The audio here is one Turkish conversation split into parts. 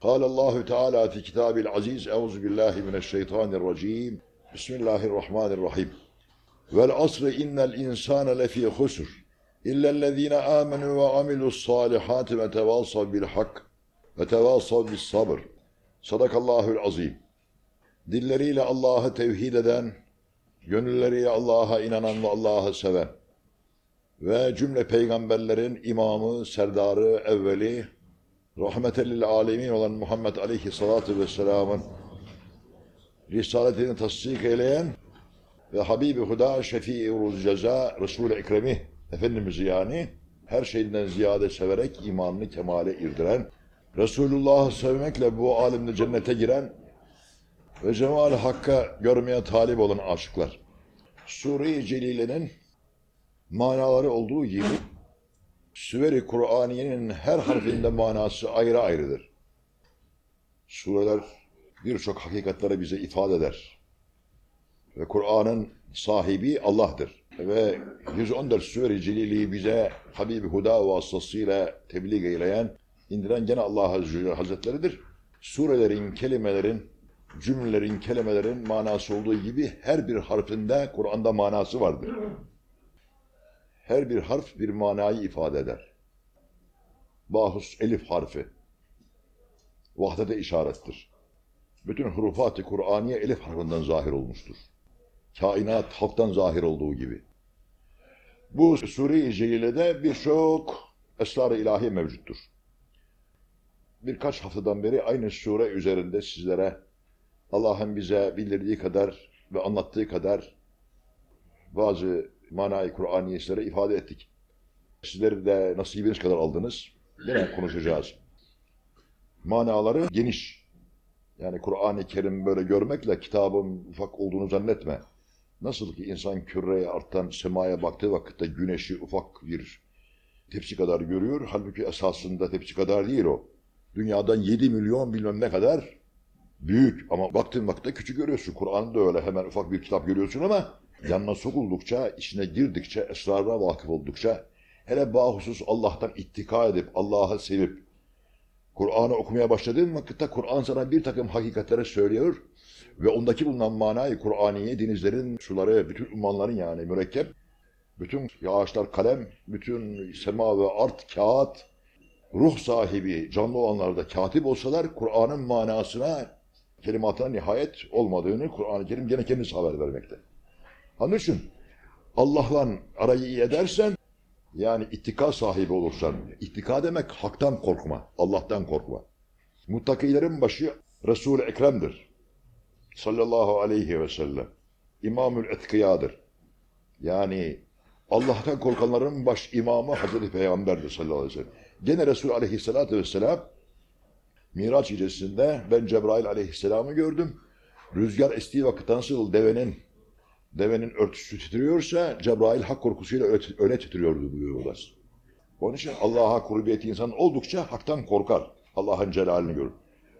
قال الله تعالى في كتابه العزيز أعوذ بالله من الشيطان الرجيم بسم الله الرحمن الرحيم والعصر إن الإنسان لفي خسر إلا الذين آمنوا وعملوا الصالحات وتواصوا بالحق وتواصوا بالصبر Sadakallahül azim. Dilleriyle Allah'ı tevhid eden, gönülleriyle Allah'a inanan ve Allah'ı seven ve cümle peygamberlerin imamı, serdarı, evveli, rahmetellil alemin olan Muhammed aleyhissalatu vesselamın risaletini tasdik eyleyen ve Habibi Huda Şefii Uruz Ceza Resul-i Ekremi Efendimiz'i yani her şeyden ziyade severek imanını kemale irdiren, Resulullah'ı sevmekle bu alemde cennete giren ve cemal Hakk'a görmeye talip olan aşıklar. Sure-i Celile'nin manaları olduğu gibi Süveri Kur'aniye'nin her harfinde manası ayrı ayrıdır. Sureler birçok hakikatları bize ifade eder. Ve Kur'an'ın sahibi Allah'tır. Ve 114 Süveri Celili'yi bize Habibi Huda vasıtasıyla tebliğ eyleyen, indiren gene Allah Hazretleridir. Surelerin, kelimelerin, cümlelerin, kelimelerin manası olduğu gibi her bir harfinde Kur'an'da manası vardır. Her bir harf bir manayı ifade eder. Bahus elif harfi vahdete işarettir. Bütün hurufat-ı Kur'aniye elif harfinden zahir olmuştur. Kainat halktan zahir olduğu gibi. Bu Sure-i Celile'de birçok esrar-ı ilahi mevcuttur. Birkaç haftadan beri aynı sure üzerinde sizlere Allah'ın bize bildirdiği kadar ve anlattığı kadar bazı manayı Kur'aniyeleri ifade ettik. Sizleri de nasibiniz kadar aldınız. Yine konuşacağız. Manaları geniş. Yani Kur'an-ı Kerim böyle görmekle kitabın ufak olduğunu zannetme. Nasıl ki insan küreye artan semaya baktığı vakitte güneşi ufak bir tepsi kadar görüyor. Halbuki esasında tepsi kadar değil o. Dünyadan 7 milyon bilmem ne kadar büyük ama baktığın vakitte küçük görüyorsun. Kur'an'da öyle hemen ufak bir kitap görüyorsun ama yanına sokuldukça, içine girdikçe, esrarına vakıf oldukça, hele bahusus Allah'tan ittika edip, Allah'ı sevip, Kur'an'ı okumaya başladığın vakitte Kur'an sana bir takım hakikatleri söylüyor ve ondaki bulunan manayı Kur'aniye, denizlerin suları, bütün ummanların yani mürekkep, bütün yağışlar kalem, bütün sema ve art kağıt, ruh sahibi, canlı olanlarda katip olsalar Kur'an'ın manasına, kelimatına nihayet olmadığını Kur'an-ı Kerim gene kendisi haber vermekte. Onun için Allah'la arayı iyi edersen, yani ittika sahibi olursan, ittika demek haktan korkma, Allah'tan korkma. Muttakilerin başı Resul-i Ekrem'dir. Sallallahu aleyhi ve sellem. İmamül Etkıyadır. Yani Allah'tan korkanların baş imamı Hazreti Peygamber'dir sallallahu aleyhi ve sellem. Gene Resul aleyhissalatü vesselam Miraç gecesinde ben Cebrail aleyhisselamı gördüm. Rüzgar estiği vakit nasıl devenin devenin örtüsü titriyorsa Cebrail hak korkusuyla öne titriyordu buyuruyorlar. Onun için Allah'a kurbiyeti insan oldukça haktan korkar. Allah'ın celalini görür.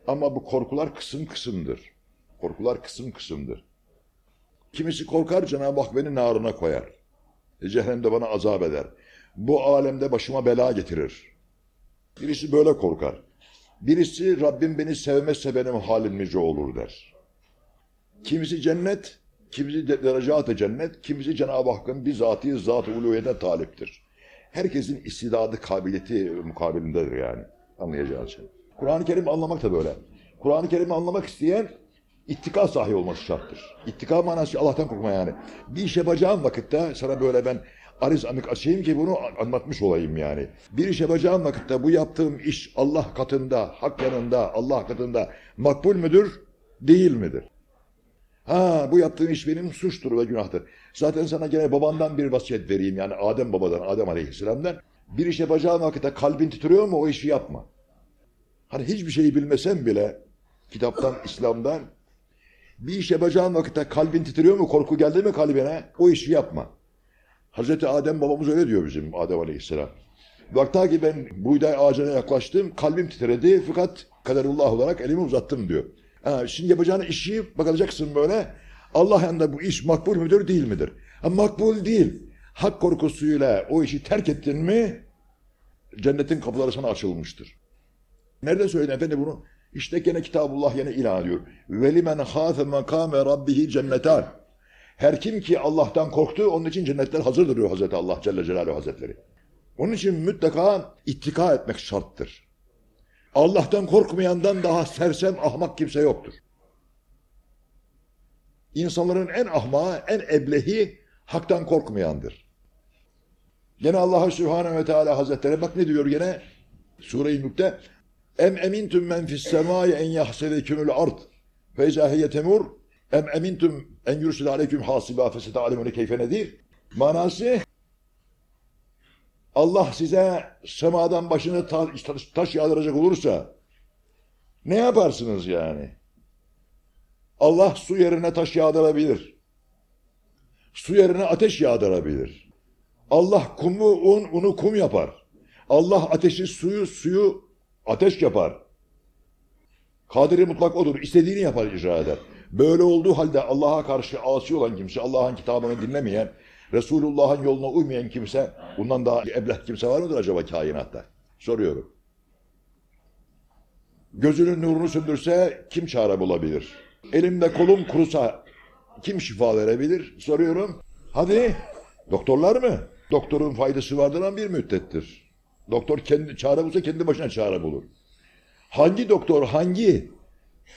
Ama bu korkular kısım kısımdır. Korkular kısım kısımdır. Kimisi korkar Cenab-ı Hak beni narına koyar. E, cehennemde bana azap eder. Bu alemde başıma bela getirir. Birisi böyle korkar. Birisi Rabbim beni sevmezse benim halim nice olur der. Kimisi cennet, kimisi de derecat-ı cennet, kimisi Cenab-ı Hakk'ın bizatihi zat-ı uluhiyete taliptir. Herkesin istidadı, kabiliyeti mukabilindedir yani. Anlayacağınız şey. Kur'an-ı Kerim'i anlamak da böyle. Kur'an-ı Kerim'i anlamak isteyen ittika sahibi olması şarttır. İttika manası Allah'tan korkma yani. Bir iş yapacağım vakitte sana böyle ben ariz amik açayım ki bunu anlatmış olayım yani. Bir iş yapacağım vakitte bu yaptığım iş Allah katında, hak yanında, Allah katında makbul müdür, değil midir? Ha bu yaptığın iş benim suçtur ve günahtır. Zaten sana gene babandan bir vasiyet vereyim yani Adem babadan, Adem aleyhisselamdan. Bir iş yapacağın vakitte kalbin titriyor mu o işi yapma. Hani hiçbir şeyi bilmesen bile kitaptan, İslam'dan bir iş yapacağın vakitte kalbin titriyor mu, korku geldi mi kalbine o işi yapma. Hazreti Adem babamız öyle diyor bizim Adem aleyhisselam. Vakta ki ben buğday ağacına yaklaştım, kalbim titredi fakat kaderullah olarak elimi uzattım diyor. Ha, şimdi yapacağın işi bakacaksın böyle. Allah yanında bu iş makbul müdür değil midir? Ha, makbul değil. Hak korkusuyla o işi terk ettin mi cennetin kapıları sana açılmıştır. Nerede söyledi efendi bunu? İşte gene Kitabullah yine ilan ediyor. وَلِمَنْ خَافَ مَقَامَ رَبِّهِ cennetan. Her kim ki Allah'tan korktu onun için cennetler hazırdır diyor Hazreti Allah Celle Celaluhu Hazretleri. Onun için mutlaka ittika etmek şarttır. Allah'tan korkmayandan daha sersem ahmak kimse yoktur. İnsanların en ahmağı, en eblehi haktan korkmayandır. Gene Allah Sübhanehu ve Teala Hazretleri bak ne diyor gene Sure-i Mülk'te Em emintum men fis semai en yahsedekümül ard fe izâ hiye temur em emintum en yursile aleyküm hasiba feseta'alemune keyfe nedir? Manası Allah size semadan başını ta- taş, taş yağdıracak olursa ne yaparsınız yani? Allah su yerine taş yağdırabilir. Su yerine ateş yağdırabilir. Allah kumu un, unu kum yapar. Allah ateşi suyu, suyu ateş yapar. Kadiri mutlak odur. İstediğini yapar, icra eder. Böyle olduğu halde Allah'a karşı asi olan kimse, Allah'ın kitabını dinlemeyen, Resulullah'ın yoluna uymayan kimse, bundan daha ebleh kimse var mıdır acaba kainatta? Soruyorum. Gözünün nurunu söndürse kim çare bulabilir? Elimde kolum kurusa kim şifa verebilir? Soruyorum. Hadi. Doktorlar mı? Doktorun faydası vardır ama bir müddettir. Doktor kendi çare bulsa kendi başına çare bulur. Hangi doktor hangi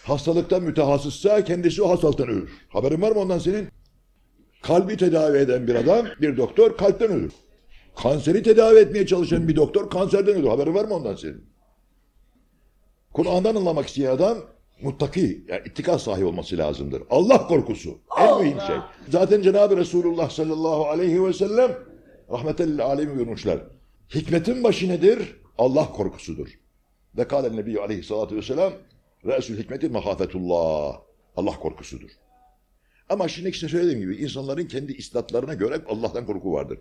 hastalıkta mütehassıssa kendisi o hastalıktan ölür. Haberin var mı ondan senin? Kalbi tedavi eden bir adam, bir doktor kalpten ölür. Kanseri tedavi etmeye çalışan bir doktor kanserden ölür. Haberin var mı ondan senin? Kur'an'dan anlamak isteyen adam muttaki, yani ittika sahibi olması lazımdır. Allah korkusu en mühim şey. Zaten Cenab-ı Resulullah sallallahu aleyhi ve sellem rahmetellil alemi buyurmuşlar. Hikmetin başı nedir? Allah korkusudur. Ve kâlen nebiyyü aleyhissalatu vesselam Resul hikmeti mahafetullah. Allah korkusudur. Ama şimdi işte söylediğim gibi insanların kendi istatlarına göre Allah'tan korku vardır.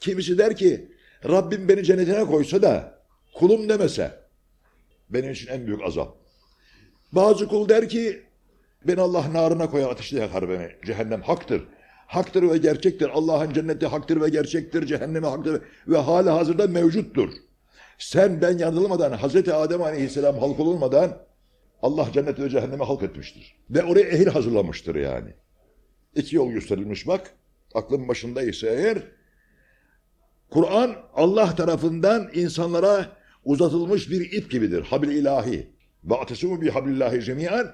Kimisi der ki Rabbim beni cennetine koysa da kulum demese benim için en büyük azap. Bazı kul der ki ben Allah narına koyar ateşte yakar beni. Cehennem haktır. Haktır ve gerçektir. Allah'ın cenneti haktır ve gerçektir. Cehennemi haktır ve hala hazırda mevcuttur. Sen ben yanılmadan Hazreti Adem Aleyhisselam halk olunmadan Allah cenneti ve cehennemi halk etmiştir. Ve oraya ehil hazırlamıştır yani. İki yol gösterilmiş bak. Aklın başında ise eğer Kur'an Allah tarafından insanlara uzatılmış bir ip gibidir. Habil ilahi. Ve atesimu bi hablillahi cemiyen.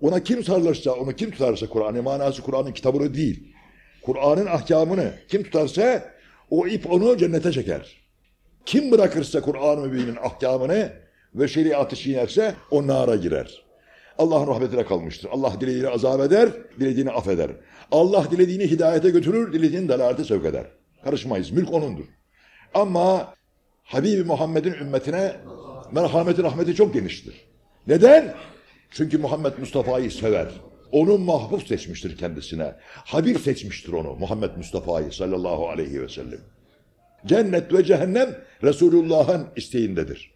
Ona kim sarılırsa, onu kim tutarsa Kur'an'ın manası Kur'an'ın kitabını değil. Kur'an'ın ahkamını kim tutarsa o ip onu cennete çeker. Kim bırakırsa Kur'an-ı Mübin'in ahkamını ve şeriatı çiğnerse o nara girer. Allah'ın rahmetine kalmıştır. Allah dilediğini azap eder, dilediğini affeder. Allah dilediğini hidayete götürür, dilediğini dalalete sevk eder. Karışmayız. Mülk O'nundur. Ama Habibi Muhammed'in ümmetine merhameti rahmeti çok geniştir. Neden? Çünkü Muhammed Mustafa'yı sever. Onu mahbub seçmiştir kendisine. Habib seçmiştir onu Muhammed Mustafa'yı sallallahu aleyhi ve sellem. Cennet ve cehennem Resulullah'ın isteğindedir.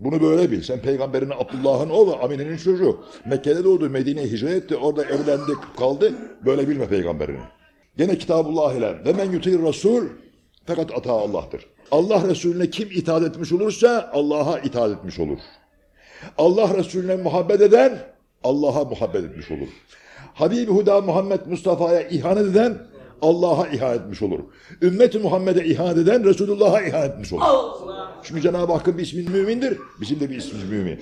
Bunu böyle bil. Sen peygamberin Abdullah'ın oğlu, Amine'nin çocuğu. Mekke'de doğdu, Medine'ye hicret etti, orada evlendi, kaldı. Böyle bilme peygamberini. Gene Kitabullah ile ve men yutir Resul fakat ata Allah'tır. Allah Resulüne kim itaat etmiş olursa Allah'a itaat etmiş olur. Allah Resulüne muhabbet eden Allah'a muhabbet etmiş olur. Habibi Huda Muhammed Mustafa'ya ihanet eden Allah'a ihanet etmiş olur. Ümmeti Muhammed'e ihanet eden Resulullah'a ihanet etmiş olur. Çünkü Cenab-ı Hakk'ın bir ismi mümindir. Bizim de bir ismimiz mümin.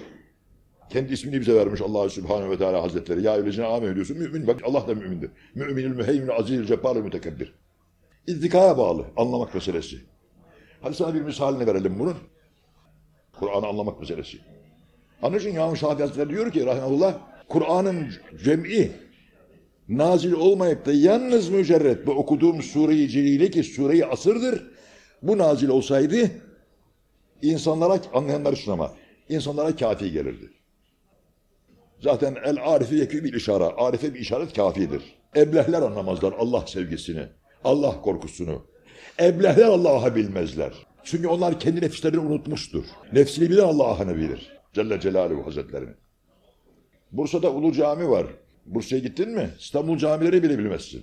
Kendi ismini bize vermiş Allah Subhanahu ve Teala Hazretleri. Ya öylesine amin diyorsun. Mümin bak Allah da mümindir. Müminül müheyminül azizül cebbarül mütekebbir. İzdikaya bağlı. Anlamak meselesi. Hadi sana bir misalini verelim bunun. Kur'an'ı anlamak meselesi. Onun için İmam Şafii Hazretleri diyor ki rahmetullah Kur'an'ın cem'i nazil olmayıp da yalnız mücerret bu okuduğum sure-i celile ki sure-i asırdır. Bu nazil olsaydı insanlara anlayanlar için ama insanlara kafi gelirdi. Zaten el arifi yekü bil işara. Arife bir işaret kafidir. Eblehler anlamazlar Allah sevgisini, Allah korkusunu. Eblehler Allah'ı bilmezler. Çünkü onlar kendi nefislerini unutmuştur. Nefsini bilen Allah'ını bilir. Celle Celaluhu Hazretlerini. Bursa'da Ulu Cami var. Bursa'ya gittin mi? İstanbul camileri bile bilmezsin.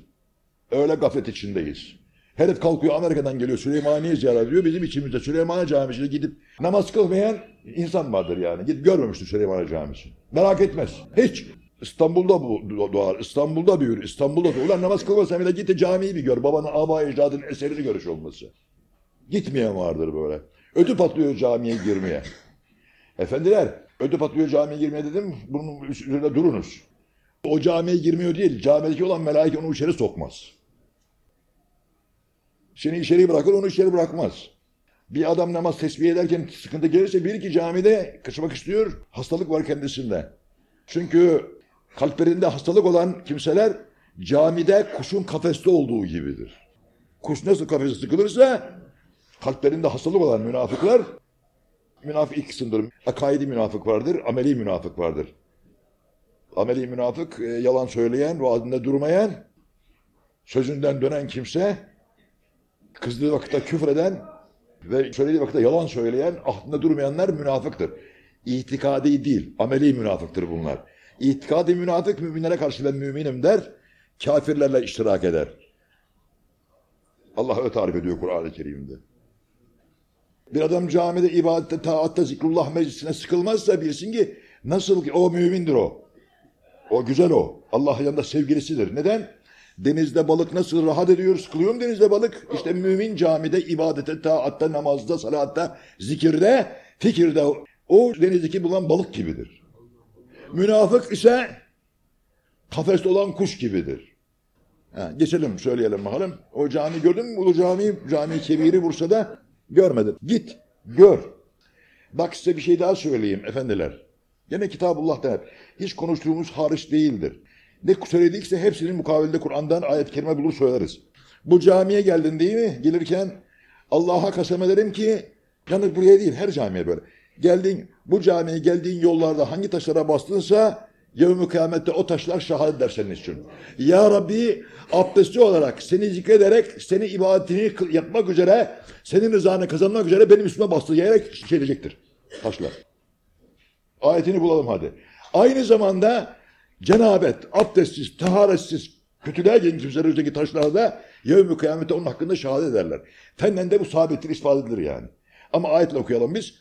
Öyle gaflet içindeyiz. Herif kalkıyor Amerika'dan geliyor Süleymaniye ziyaret ediyor. Bizim içimizde Süleymaniye Camisi'ne gidip namaz kılmayan insan vardır yani. Gidip görmemiştir Süleymaniye Camisi. Merak etmez. Hiç. İstanbul'da bu doğar, İstanbul'da büyür, İstanbul'da doğar. Ulan namaz kılmasan bile git camiyi bir gör. Babanın aba ecdadının eserini görüş olması. Gitmeyen vardır böyle. Ödü patlıyor camiye girmeye. Efendiler, ödü patlıyor camiye girmeye dedim. Bunun üzerinde durunuz. O camiye girmiyor değil. Camideki olan melaike onu içeri sokmaz. Seni içeri bırakır, onu içeri bırakmaz. Bir adam namaz tesbih ederken sıkıntı gelirse bir iki camide kaçmak istiyor. Hastalık var kendisinde. Çünkü kalplerinde hastalık olan kimseler camide kuşun kafeste olduğu gibidir. Kuş nasıl kafese sıkılırsa kalplerinde hastalık olan münafıklar münafık iki kısımdır. Akaidi münafık vardır, ameli münafık vardır. Ameli münafık e, yalan söyleyen, vaadinde durmayan, sözünden dönen kimse, kızdığı vakitte küfreden ve söylediği vakitte yalan söyleyen, ahdında durmayanlar münafıktır. İtikadi değil, ameli münafıktır bunlar. İtikadi münafık müminlere karşı ben müminim der, kafirlerle iştirak eder. Allah öyle tarif ediyor Kur'an-ı Kerim'de. Bir adam camide, ibadette, taatta, zikrullah meclisine sıkılmazsa bilsin ki nasıl ki o mümindir o. O güzel o. Allah yanında sevgilisidir. Neden? Denizde balık nasıl rahat ediyor, sıkılıyor mu denizde balık? İşte mümin camide, ibadete, taatta, namazda, salatta, zikirde, fikirde o denizdeki bulan balık gibidir. Münafık ise kafeste olan kuş gibidir. Ha, geçelim söyleyelim bakalım. O cami gördün mü? Ulu Cami, Cami Kebiri Bursa'da görmedin. Git, gör. Bak size bir şey daha söyleyeyim efendiler. Gene Kitabullah'tan hep. Hiç konuştuğumuz hariç değildir. Ne söyledikse hepsinin mukavelinde Kur'an'dan ayet-i kerime bulur söyleriz. Bu camiye geldin değil mi? Gelirken Allah'a kasem ederim ki yani buraya değil her camiye böyle. Geldin bu camiye geldiğin yollarda hangi taşlara bastınsa yevmi kıyamette o taşlar şehadet eder senin için. Ya Rabbi abdestli olarak seni zikrederek seni ibadetini yapmak üzere senin rızanı kazanmak üzere benim üstüme bastı diyerek şey diyecektir taşlar. Ayetini bulalım hadi. Aynı zamanda cenabet, abdestsiz, taharetsiz, kötülüğe kimseler üzerindeki taşlarda yevmi kıyamette onun hakkında şehadet ederler. Fenden de bu sabittir, ispat edilir yani. Ama ayetle okuyalım biz.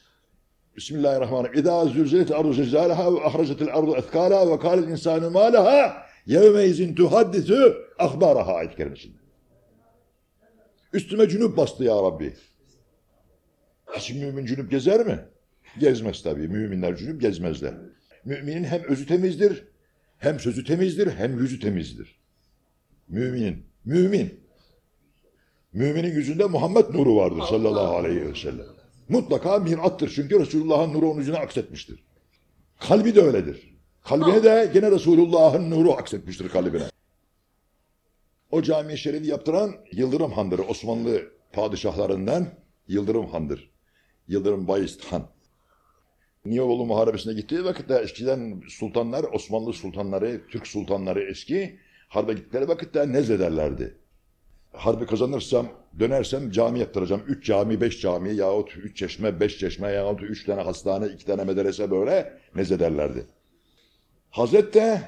Bismillahirrahmanirrahim. İzâ zülzilet ardu zilzâleha ve ahracetil ardu ethkâlâ ve kâlel insânü mâ leha yevme izin tuhaddisü ahbâraha ayet kerimesinde. Üstüme cünüp bastı ya Rabbi. Hiç mümin cünüp gezer mi? Gezmez tabii. Müminler cünüp gezmezler. Müminin hem özü temizdir, hem sözü temizdir, hem yüzü temizdir. Müminin. Mümin. Müminin yüzünde Muhammed nuru vardır sallallahu aleyhi ve sellem. Mutlaka mirattır çünkü Resulullah'ın nuru onun yüzüne aksetmiştir. Kalbi de öyledir. Kalbine de gene Resulullah'ın nuru aksetmiştir kalbine. O cami-i şerifi yaptıran Yıldırım Han'dır. Osmanlı padişahlarından Yıldırım Han'dır. Yıldırım Bayezid Han. Niyoğlu Muharebesi'ne gittiği vakitte eskiden sultanlar, Osmanlı sultanları, Türk sultanları eski, harbe gittikleri vakitte nezlederlerdi. Harbi kazanırsam, dönersem cami yaptıracağım. Üç cami, beş cami yahut üç çeşme, beş çeşme yahut üç tane hastane, iki tane medrese böyle nezlederlerdi. Hazret de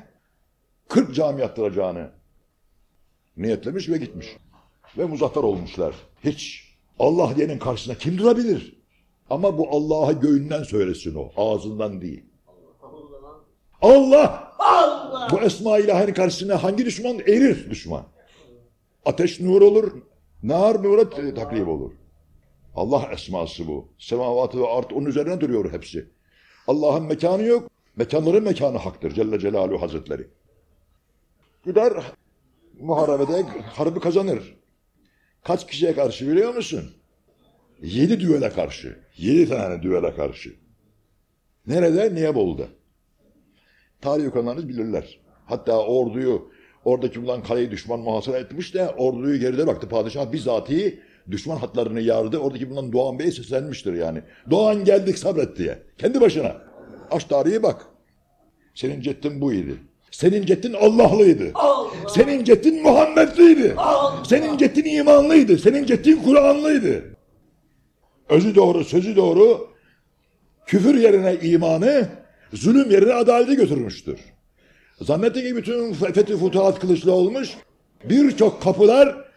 40 cami yaptıracağını niyetlemiş ve gitmiş. Ve muzaffer olmuşlar. Hiç Allah diyenin karşısında kim durabilir? Ama bu Allah'a göğünden söylesin o. Ağzından değil. Allah! Allah! Bu esma ilahin karşısına hangi düşman? Erir düşman. Ateş nur olur. Nar nura taklif olur. Allah esması bu. Semavatı ve art onun üzerine duruyor hepsi. Allah'ın mekanı yok. Mekanların mekanı haktır. Celle Celaluhu Hazretleri. Gider muharebede harbi kazanır. Kaç kişiye karşı biliyor musun? Yedi düvele karşı. Yedi tane düvele karşı. Nerede? Niyebolu'da. Tarih okuyanlarınız bilirler. Hatta orduyu, oradaki bulunan kaleyi düşman muhasara etmiş de orduyu geride baktı. Padişah bizatihi düşman hatlarını yardı. Oradaki bulunan Doğan Bey seslenmiştir yani. Doğan geldik sabret diye. Kendi başına. Aç tarihi bak. Senin ceddin bu idi. Senin ceddin Allah'lıydı. Allah! Senin ceddin Muhammedliydi. Allah! Senin ceddin imanlıydı. Senin ceddin Kur'anlıydı. Özü doğru, sözü doğru. Küfür yerine imanı, zulüm yerine adaleti götürmüştür. Zannetti ki bütün fethi futuhat kılıçlı olmuş. Birçok kapılar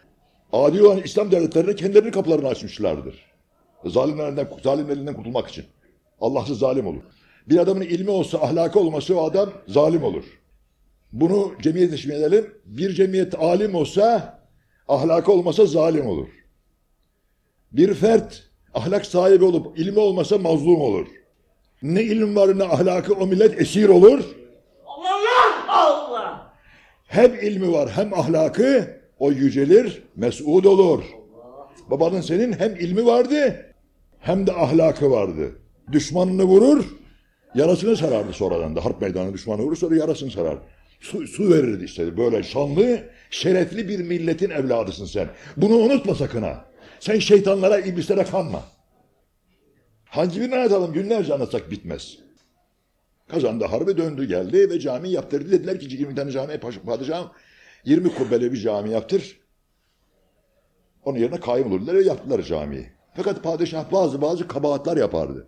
Adil olan İslam devletlerine kendilerinin kapılarını açmışlardır. Zalimlerinden, zalimlerinden kurtulmak için. Allahsız zalim olur. Bir adamın ilmi olsa, ahlakı olması o adam zalim olur. Bunu cemiyet edelim. Bir cemiyet alim olsa, ahlakı olmasa zalim olur. Bir fert ahlak sahibi olup ilmi olmasa mazlum olur. Ne ilim var ne ahlakı o millet esir olur. Allah Allah. Hem ilmi var hem ahlakı o yücelir, mes'ud olur. Babanın senin hem ilmi vardı hem de ahlakı vardı. Düşmanını vurur, yarasını sarardı sonradan da. Harp meydanı düşmanı vurur sonra yarasını sarar. Su, su verirdi işte böyle şanlı, şerefli bir milletin evladısın sen. Bunu unutma sakın ha. Sen şeytanlara, iblislere kanma. Hangi birini anlatalım günlerce anlatsak bitmez. Kazandı harbi döndü geldi ve cami yaptırdı. Dediler ki 20 tane cami padişahım 20 kubbeli bir cami yaptır. Onun yerine kayyum olur dediler ve yaptılar camiyi. Fakat padişah bazı bazı kabahatler yapardı.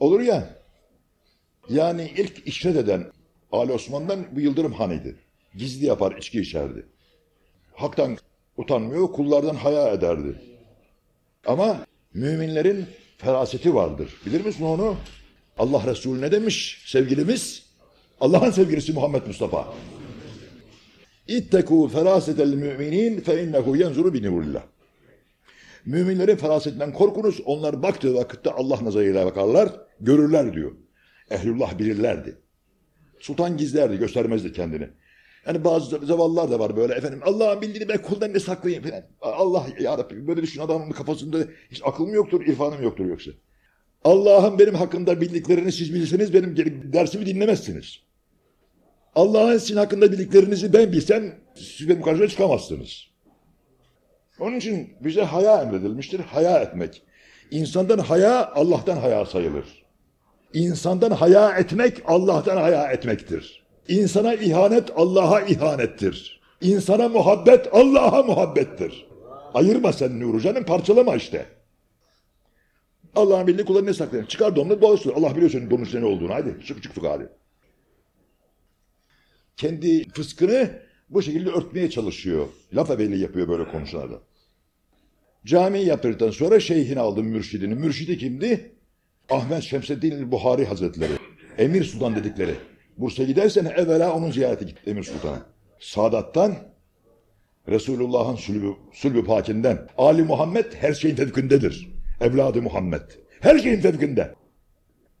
Olur ya yani ilk işret eden Ali Osman'dan bu Yıldırım Han'ıydı. Gizli yapar içki içerdi. Haktan utanmıyor kullardan haya ederdi. Ama müminlerin feraseti vardır. Bilir misin onu? Allah Resulü ne demiş sevgilimiz? Allah'ın sevgilisi Muhammed Mustafa. İttekû ferâsetel müminin fe innehu yenzuru bi nurillah. Müminlerin ferasetinden korkunuz. Onlar baktığı vakitte Allah nazarıyla bakarlar, görürler diyor. Ehlullah bilirlerdi. Sultan gizlerdi, göstermezdi kendini. Yani bazı zavallılar da var böyle efendim Allah'ın bildiğini ben kuldan ne saklayayım falan. Allah ya Rabbi böyle düşün adamın kafasında hiç akıl mı yoktur, irfanım yoktur yoksa. Allah'ın benim hakkında bildiklerini siz bilseniz benim dersimi dinlemezsiniz. Allah'ın sizin hakkında bildiklerinizi ben bilsem siz benim karşıma çıkamazsınız. Onun için bize haya emredilmiştir. Haya etmek. İnsandan haya Allah'tan haya sayılır. İnsandan haya etmek Allah'tan haya etmektir. İnsana ihanet Allah'a ihanettir. İnsana muhabbet Allah'a muhabbettir. Ayırma sen Nuru canım parçalama işte. Allah'ın bildiği kullarını ne saklayın? Çıkar donunu dolaştır. Allah biliyor senin donun ne olduğunu. Hadi çık çık çık hadi. Kendi fıskını bu şekilde örtmeye çalışıyor. Laf ebeli yapıyor böyle konuşmalarda. Cami yaptırdıktan sonra şeyhini aldım mürşidini. Mürşidi kimdi? Ahmet Şemseddin Buhari Hazretleri. Emir Sultan dedikleri. Bursa'ya gidersen evvela onun ziyareti git Emir Sultan'a. Sadat'tan Resulullah'ın sülbü, sülbü pakinden. Ali Muhammed her şeyin tevkindedir. Evladı Muhammed. Her şeyin tevkinde.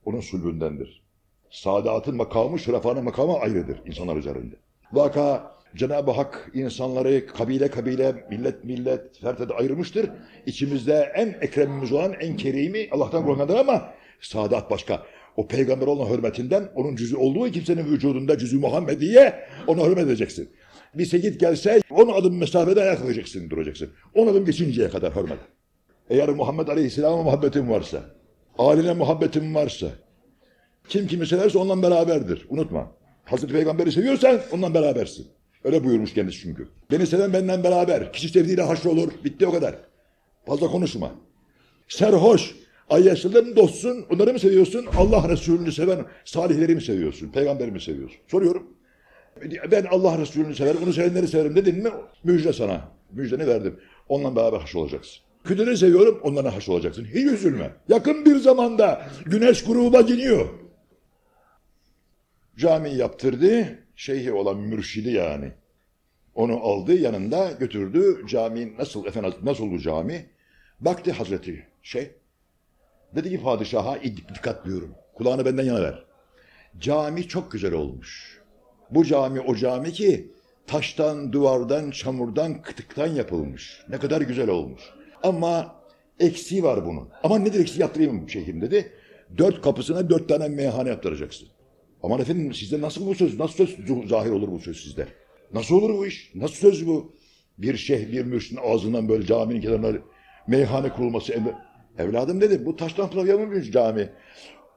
Onun sülbündendir. Saadatın makamı, şırafanın makamı ayrıdır insanlar üzerinde. Vaka Cenab-ı Hak insanları kabile kabile, millet millet, fertede ayırmıştır. İçimizde en ekremimiz olan, en kerimi Allah'tan korkandır ama saadat başka. O peygamber olan hürmetinden onun cüzü olduğu kimsenin vücudunda cüzü Muhammediye ona hürmet edeceksin. Bir seyit gelse on adım mesafede ayak koyacaksın, duracaksın. On adım geçinceye kadar hürmet. Eğer Muhammed Aleyhisselam'a muhabbetin varsa, aline muhabbetin varsa, kim kimi severse ondan beraberdir. Unutma. Hazreti Peygamber'i seviyorsan ondan berabersin. Öyle buyurmuş kendisi çünkü. Beni seven benden beraber. Kişi sevdiğiyle haşr olur. Bitti o kadar. Fazla konuşma. Serhoş. Ayyaşlıların dostsun. Onları mı seviyorsun? Allah Resulü'nü seven salihleri mi seviyorsun? Peygamberi mi seviyorsun? Soruyorum. Ben Allah Resulü'nü severim, onu sevenleri severim dedin mi? Müjde sana. Müjdeni verdim. Onunla beraber haş olacaksın. Küdürü seviyorum, onlara haş olacaksın. Hiç üzülme. Yakın bir zamanda güneş gruba giniyor. Cami yaptırdı. Şeyhi olan mürşidi yani. Onu aldı yanında götürdü. Cami nasıl efendim nasıl oldu cami? Baktı Hazreti şey. Dedi ki padişaha dikkat diyorum. Kulağını benden yana ver. Cami çok güzel olmuş. Bu cami o cami ki taştan, duvardan, çamurdan, kıtıktan yapılmış. Ne kadar güzel olmuş. Ama eksiği var bunun. Ama nedir eksiği yaptırayım şeyhim dedi. Dört kapısına dört tane meyhane yaptıracaksın. Aman efendim sizde nasıl bu söz, nasıl söz zahir olur bu söz sizde? Nasıl olur bu iş? Nasıl söz bu? Bir şeyh, bir mürşidin ağzından böyle caminin kenarına meyhane kurulması. Ev... Evladım dedi bu taştan yapılmış cami.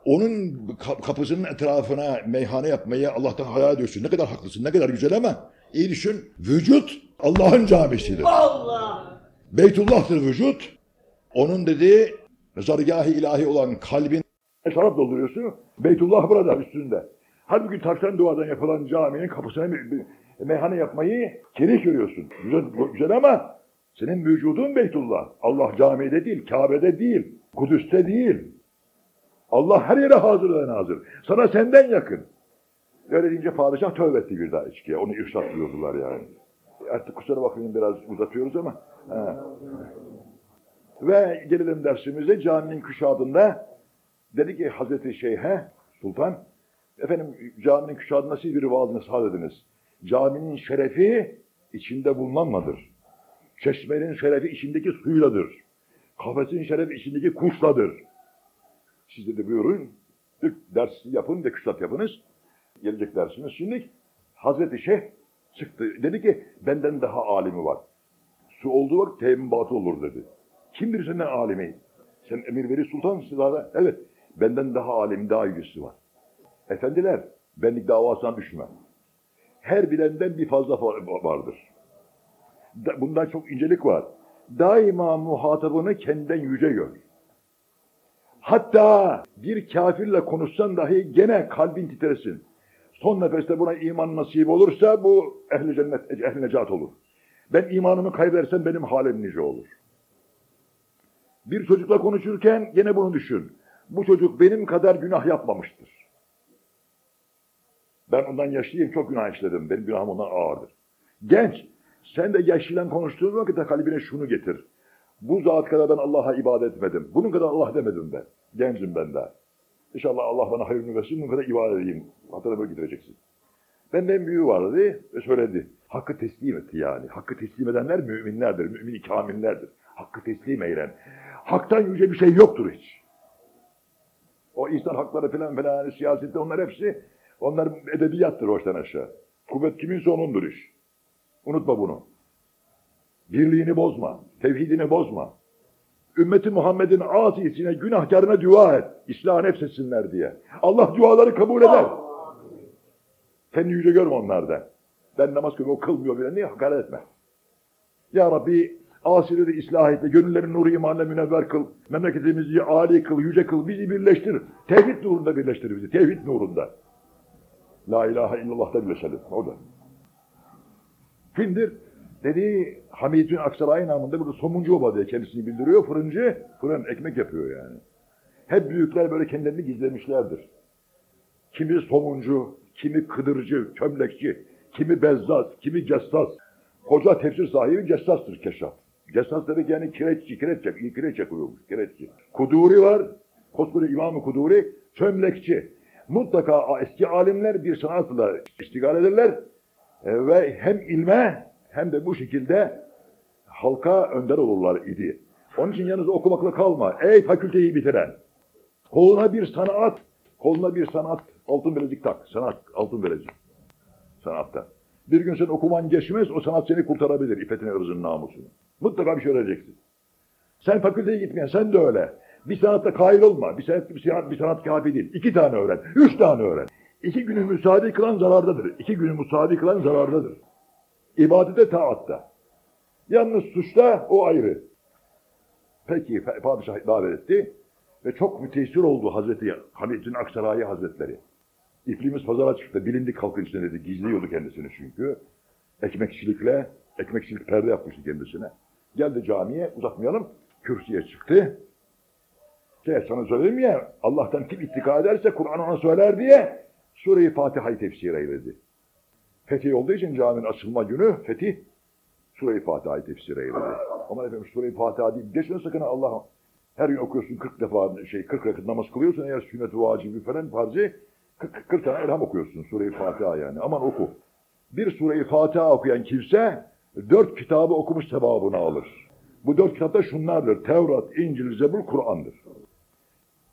Onun kapısının etrafına meyhane yapmayı Allah'tan hayal ediyorsun. Ne kadar haklısın, ne kadar güzel ama iyi düşün. Vücut Allah'ın camisidir. Allah. Beytullah'tır vücut. Onun dediği zargâh-ı ilahi olan kalbin şarap dolduruyorsun. Beytullah burada üstünde. Halbuki taştan duvardan yapılan caminin kapısına meyhane yapmayı kerih görüyorsun. Güzel, güzel ama Senin vücudun Beytullah. Allah camide değil, Kabe'de değil, Kudüs'te değil. Allah her yere hazır ve nazır. Sana senden yakın. Öyle deyince padişah tövbe etti bir daha içkiye. Onu buyurdular yani. Artık kusura bakmayın biraz uzatıyoruz ama. he. Ve gelelim dersimize caminin kuşadında dedi ki Hazreti Şeyh'e Sultan efendim caminin kuşadında siz bir vaaz nasihat ediniz. Caminin şerefi içinde bulunanmadır. Çeşmenin şerefi içindeki suyladır. Kafesin şerefi içindeki kuşladır. Siz dedi buyurun. İlk dersi yapın ve kuşlat yapınız. Gelecek dersimiz şimdi. Hazreti Şeyh çıktı. Dedi ki benden daha alimi var. Su olduğu vakit teyimbatı olur dedi. Kimdir senden alimi? Sen emir veri sultan silahı. Evet. Benden daha alim, daha yücesi var. Efendiler, benlik davasına düşme. Her bilenden bir fazla fa- vardır. Da- Bundan çok incelik var. Daima muhatabını kendinden yüce gör. Hatta bir kafirle konuşsan dahi gene kalbin titresin. Son nefeste buna iman nasip olursa bu ehli cennet, ehli necat olur. Ben imanımı kaybedersem benim halim nice olur. Bir çocukla konuşurken gene bunu düşün. Bu çocuk benim kadar günah yapmamıştır. Ben ondan yaşlıyım, çok günah işledim. Benim günahım ondan ağırdır. Genç, sen de yaşlıyla konuştuğun vakitte kalbine şunu getir. Bu zat kadar ben Allah'a ibadet etmedim. Bunun kadar Allah demedim ben. Gencim ben daha. İnşallah Allah bana hayrını versin, bunun kadar ibadet edeyim. Hatırına böyle getireceksin. Benden büyüğü vardı ve söyledi. Hakkı teslim etti yani. Hakkı teslim edenler müminlerdir, mümin kamillerdir. Hakkı teslim eyle. Haktan yüce bir şey yoktur hiç. O insan hakları falan hani siyasette onlar hepsi onlar edebiyattır hoştan aşağı. Kuvvet kiminse onundur iş. Unutma bunu. Birliğini bozma. Tevhidini bozma. Ümmeti Muhammed'in asisine, günahkarına dua et. İslah nefsetsinler diye. Allah duaları kabul eder. Kendini yüce görme onlarda. Ben namaz kılmıyor, o kılmıyor bile. Niye hakaret etme? Ya Rabbi asileri ıslah et. Gönüllerin nuru imanla münevver kıl. Memleketimizi âli kıl, yüce kıl. Bizi birleştir. Tevhid nurunda birleştir bizi. Tevhid nurunda. La ilahe illallah'ta birleşelim. Orada. Kimdir? Dedi Hamid bin Aksaray namında burada somuncu baba diye kendisini bildiriyor. Fırıncı, fırın ekmek yapıyor yani. Hep büyükler böyle kendilerini gizlemişlerdir. Kimi somuncu, kimi kıdırcı, kömlekçi, kimi bezzaz, kimi cessas. Koca tefsir sahibi cessastır keşaf. Cessas demek yani kireççi, kireç, yak- kireç yakıyormuş, kireççi. Kuduri var, koskoca İmam-ı Kuduri, çömlekçi. Mutlaka eski alimler bir sanatla iştigal ederler ve hem ilme hem de bu şekilde halka önder olurlar idi. Onun için yalnız okumakla kalma. Ey fakülteyi bitiren, koluna bir sanat, koluna bir sanat, altın bilezik tak. Sanat, altın bilezik. Sanatta. Bir gün sen okuman geçmez, o sanat seni kurtarabilir. İffetini, ırzın, namusunu. Mutlaka bir şey öğreneceksin. Sen fakülteye gitmeyen, sen de öyle. Bir sanatta kail olma. Bir sanat, bir sanat, bir sanat kafi değil. İki tane öğren. Üç tane öğren. İki günü müsaade kılan zarardadır. İki günü müsaade kılan zarardadır. İbadete taatta. Yalnız suçta o ayrı. Peki padişah davet etti ve çok müteessir oldu Hazreti Hamid bin Aksarayi Hazretleri. İpliğimiz pazara çıktı. Bilindik halkın içinde dedi. Gizliyordu kendisini çünkü. Ekmekçilikle, ekmekçilik perde yapmıştı kendisine. Geldi camiye, uzatmayalım. Kürsüye çıktı. Şey, sana söyleyeyim ya, Allah'tan kim ittika ederse Kur'an ona söyler diye Sure-i Fatiha'yı tefsir eyledi. Fetih olduğu için caminin açılma günü fetih Sure-i Fatiha'yı tefsir eyledi. Ama efendim Sure-i Fatiha değil. Geçme sakın Allah. Her gün okuyorsun 40 defa şey 40 vakit namaz kılıyorsun eğer sünnet-i vacibi falan farzı 40, 40 tane elham okuyorsun Sure-i Fatiha yani. Aman oku. Bir Sure-i Fatiha okuyan kimse dört kitabı okumuş sevabını alır. Bu dört kitapta şunlardır. Tevrat, İncil, Zebur, Kur'an'dır.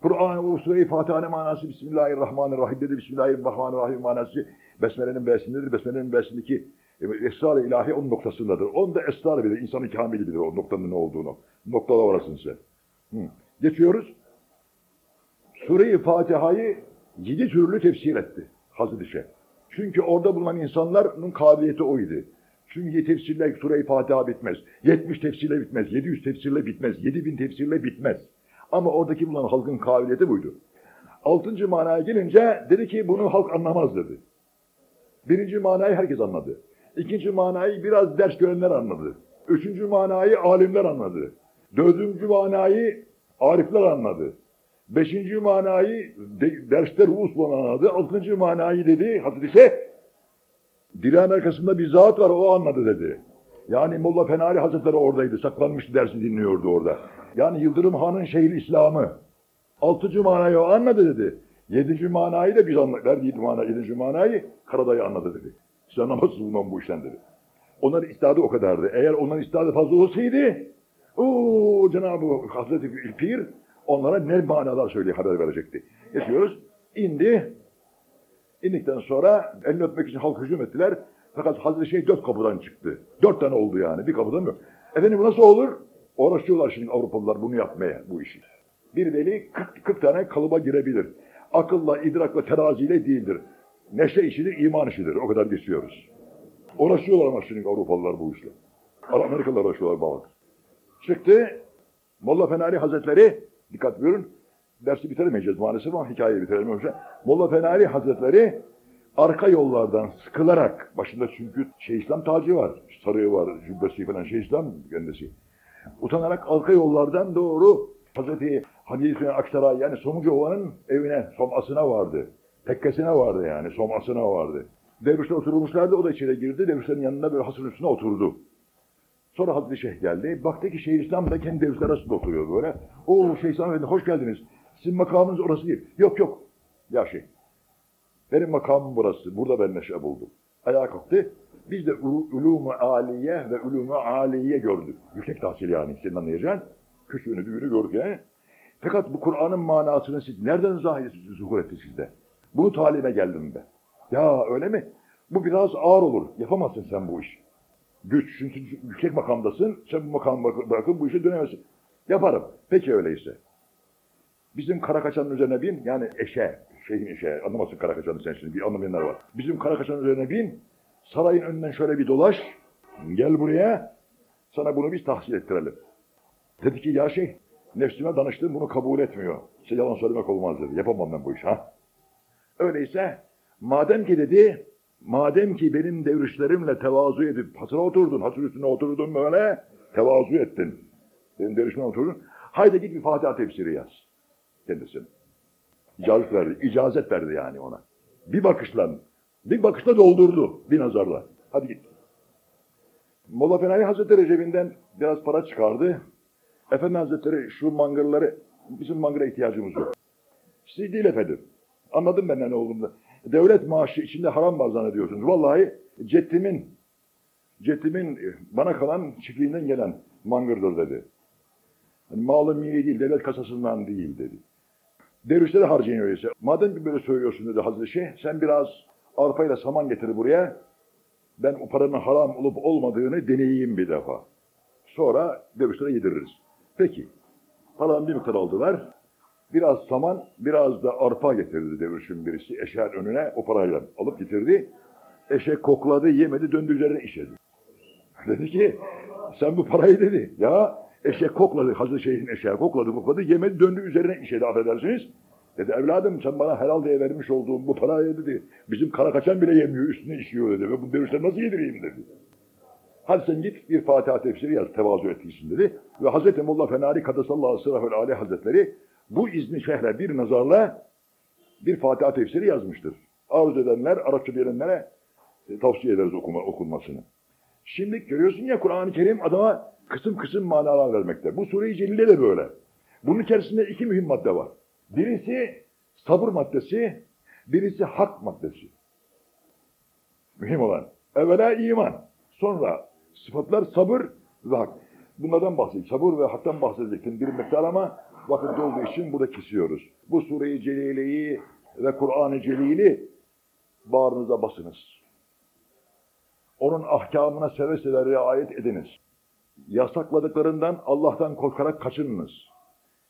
Kur'an o Sure-i Fatiha'nın manası Bismillahirrahmanirrahim dedi. Bismillahirrahmanirrahim manası Besmele'nin B'sindedir. Besmele'nin B'sindeki e, esrar-ı ilahi onun noktasındadır. Onun da esrar bilir. İnsanın kamili bilir o noktanın ne olduğunu. Noktada orasın sen. Hı. Geçiyoruz. Sure-i Fatiha'yı yedi türlü tefsir etti Hazreti Şeyh. Çünkü orada bulunan insanların kabiliyeti oydu. Çünkü tefsirle Sure-i Fatiha bitmez. 70 tefsirle bitmez. 700 tefsirle bitmez. 7000 tefsirle bitmez. Ama oradaki bulunan halkın kabiliyeti buydu. Altıncı manaya gelince dedi ki bunu halk anlamaz dedi. Birinci manayı herkes anladı. İkinci manayı biraz ders görenler anladı. Üçüncü manayı alimler anladı. Dördüncü manayı arifler anladı. Beşinci manayı de, derste Rus anladı. Altıncı manayı dedi Hazreti Şeyh. Direğin arkasında bir zat var o anladı dedi. Yani Molla Fenari Hazretleri oradaydı. Saklanmıştı dersi dinliyordu orada. Yani Yıldırım Han'ın şehir İslam'ı. Altıncı manayı o anladı dedi. Yedinci manayı da biz anladık. Verdiği mana, yedinci manayı Karadayı anladı dedi. Siz anlamazsınız bundan bu işten dedi. Onların istidadı o kadardı. Eğer onların istidadı fazla olsaydı Cenab-ı Hazreti Pir onlara ne manalar söyleyip haber verecekti. Yaşıyoruz. İndi. İndikten sonra elini öpmek için halk hücum ettiler. Fakat Hazreti Şeyh dört kapıdan çıktı. Dört tane oldu yani. Bir kapıdan yok. Efendim bu nasıl olur? Uğraşıyorlar şimdi Avrupalılar bunu yapmaya, bu işi. Bir veli 40, 40 tane kalıba girebilir. Akılla, idrakla, teraziyle değildir. Neşe işidir, iman işidir. O kadar geçiyoruz. Uğraşıyorlar ama şimdi Avrupalılar bu işle. Amerikalılar uğraşıyorlar bak. Çıktı. Molla Fenari Hazretleri, dikkat buyurun, dersi bitiremeyeceğiz maalesef ama hikayeyi bitirelim. Molla Fenari Hazretleri arka yollardan sıkılarak, başında çünkü Şeyh İslam tacı var, sarığı var, cübbesi falan Şeyh İslam kendisi. Utanarak arka yollardan doğru Hazreti Hanife Aksaray yani Somucu Ova'nın evine, somasına vardı. Tekkesine vardı yani, somasına vardı. Dervişler oturmuşlardı, o da içeri girdi. Dervişlerin yanında böyle hasırın üstüne oturdu. Sonra Hazreti Şeyh geldi. Baktı ki Şeyh İslam da kendi devletler arasında oturuyor böyle. Oo Şeyh İslam Efendi hoş geldiniz. Sizin makamınız orası değil. Yok yok. Ya şey. Benim makamım burası. Burada ben neşe buldum. Ayağa kalktı. Biz de aliye ve aliye gördük. Yüksek tahsil yani senin anlayacağın. Küçüğünü büyüğünü gördük yani. Fakat bu Kur'an'ın manasını siz nereden zahir zuhur etti sizde? Bunu talime geldim ben. Ya öyle mi? Bu biraz ağır olur. Yapamazsın sen bu işi güç, çünkü yüksek makamdasın, sen bu makamı bırakıp bu işe dönemezsin. Yaparım. Peki öyleyse. Bizim Karakaçan'ın üzerine bin, yani eşe, şeyhin eşe, anlamasın Karakaçan'ı sen şimdi, bir anlamayanlar var. Bizim Karakaçan'ın üzerine bin, sarayın önünden şöyle bir dolaş, gel buraya, sana bunu biz tahsil ettirelim. Dedi ki ya şey, nefsime danıştım bunu kabul etmiyor. Size yalan söylemek olmaz dedi, yapamam ben bu işi ha. Öyleyse, madem ki dedi, Madem ki benim devrişlerimle tevazu edip hasıra oturdun, hasır üstüne oturdun böyle, tevazu ettin. Benim devrişime oturdun. Haydi git bir Fatiha tefsiri yaz. Kendisine. İcazet verdi. icazet verdi yani ona. Bir bakışla, bir bakışla doldurdu. Bir nazarla. Hadi git. Molla Fenayi Hazretleri cebinden biraz para çıkardı. Efendi Hazretleri şu mangırları, bizim mangıra ihtiyacımız yok. Siz değil efendim. Anladım ben ne olduğunu devlet maaşı içinde haram var zannediyorsunuz. Vallahi ceddimin, ceddimin bana kalan çiftliğinden gelen mangırdır dedi. Yani malı milli değil, devlet kasasından değil dedi. Dervişlere harcayın öyleyse. Madem ki böyle söylüyorsun dedi Hazreti Şeyh, sen biraz arpayla saman getir buraya. Ben o paranın haram olup olmadığını deneyeyim bir defa. Sonra dervişlere yediririz. Peki. Paranın bir miktar aldılar. Biraz saman, biraz da arpa getirdi devrişin birisi. Eşeğin önüne o parayla alıp getirdi. Eşek kokladı, yemedi, döndü üzerine işedi. Dedi ki, sen bu parayı dedi. Ya eşek kokladı, Hazreti Şeyh'in eşeği kokladı, kokladı, yemedi, döndü üzerine işedi, affedersiniz. Dedi evladım sen bana helal diye vermiş olduğun bu parayı dedi. Bizim kara kaçan bile yemiyor, üstüne işiyor dedi. Ve bu devirsen nasıl yedireyim dedi. Hadi sen git bir Fatiha tefsiri yaz, tevazu ettiğisin dedi. Ve Hazreti Molla Fenari Kadesallahu Sırafel Ali Hazretleri bu izni şehre bir nazarla bir Fatiha tefsiri yazmıştır. Arzu edenler, Arapça bilenlere e, tavsiye ederiz okuma, okunmasını. Şimdi görüyorsun ya Kur'an-ı Kerim adama kısım kısım manalar vermekte. Bu Sure-i de böyle. Bunun içerisinde iki mühim madde var. Birisi sabır maddesi, birisi hak maddesi. Mühim olan. Evvela iman. Sonra sıfatlar sabır ve hak. Bunlardan bahsedecek. Sabır ve haktan bahsedecektim bir miktar ama vakit olduğu için burada kesiyoruz. Bu Sure-i Celile'yi ve Kur'an-ı Celil'i bağrınıza basınız. Onun ahkamına seve seve riayet ediniz. Yasakladıklarından Allah'tan korkarak kaçınınız.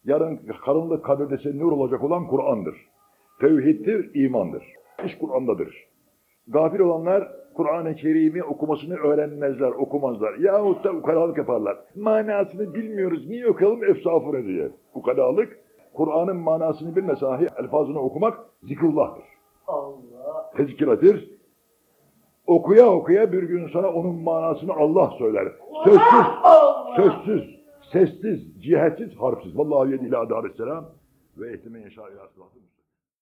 Yarın karınlık kabirde nur olacak olan Kur'an'dır. Tevhiddir, imandır. İş Kur'an'dadır. Gafil olanlar Kur'an-ı Kerim'i okumasını öğrenmezler, okumazlar. Yahut da ukalalık yaparlar. Manasını bilmiyoruz, niye okuyalım efsafını diye. Ukalalık, Kur'an'ın manasını bilme sahi elfazını okumak zikrullah'tır. Allah. Tezkiradır. Okuya okuya bir gün sana onun manasını Allah söyler. Sözsüz, sözsüz, sessiz, cihetsiz, harpsiz. Vallahi yedi ila ve ehlime yaşa ila